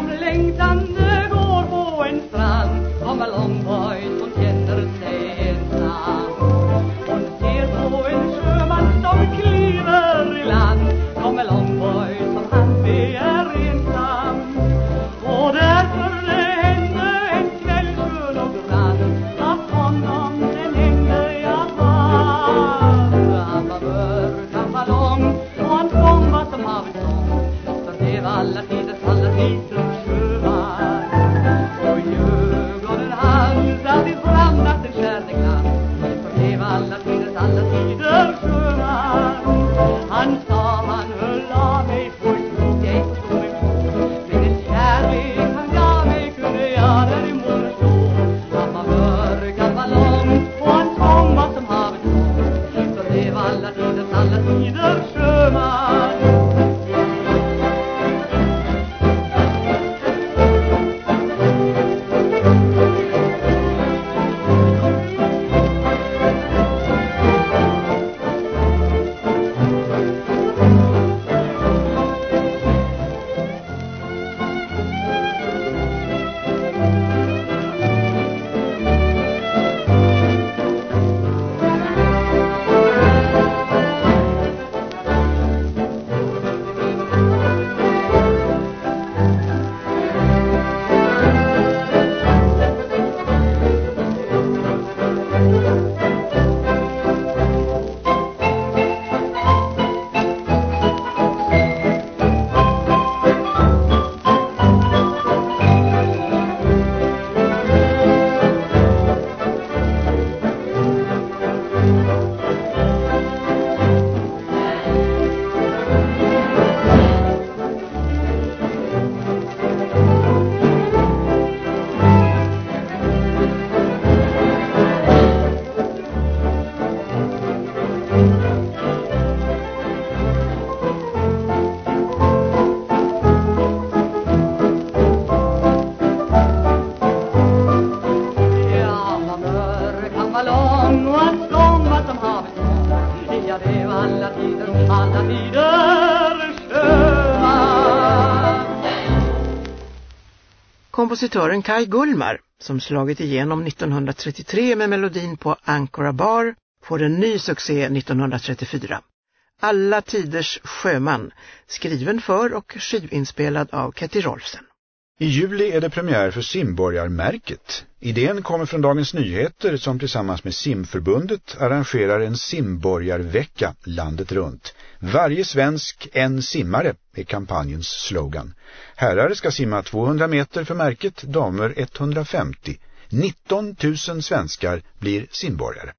som längtande går på en strand Kommer Långboy som känner sig ensam Hon ser på en sjöman som kliver i land Kommer Långboy som han begär ensam Och därför det hände en kväll skön och brand Att honom den hände jag var Han var mörk, han var lång och han kom vad som havet om För det var alla tiders alla tiders alla tider sköna. Kompositören Kai Gullmar, som slagit igenom 1933 med melodin på Ancora Bar, får en ny succé 1934. Alla tiders sjöman, skriven för och skivinspelad av Ketty Rolfsen. I juli är det premiär för Simborgarmärket. Idén kommer från Dagens Nyheter som tillsammans med Simförbundet arrangerar en simborgarvecka landet runt. Varje svensk en simmare är kampanjens slogan. Herrar ska simma 200 meter för märket, damer 150. 19 000 svenskar blir simborgare.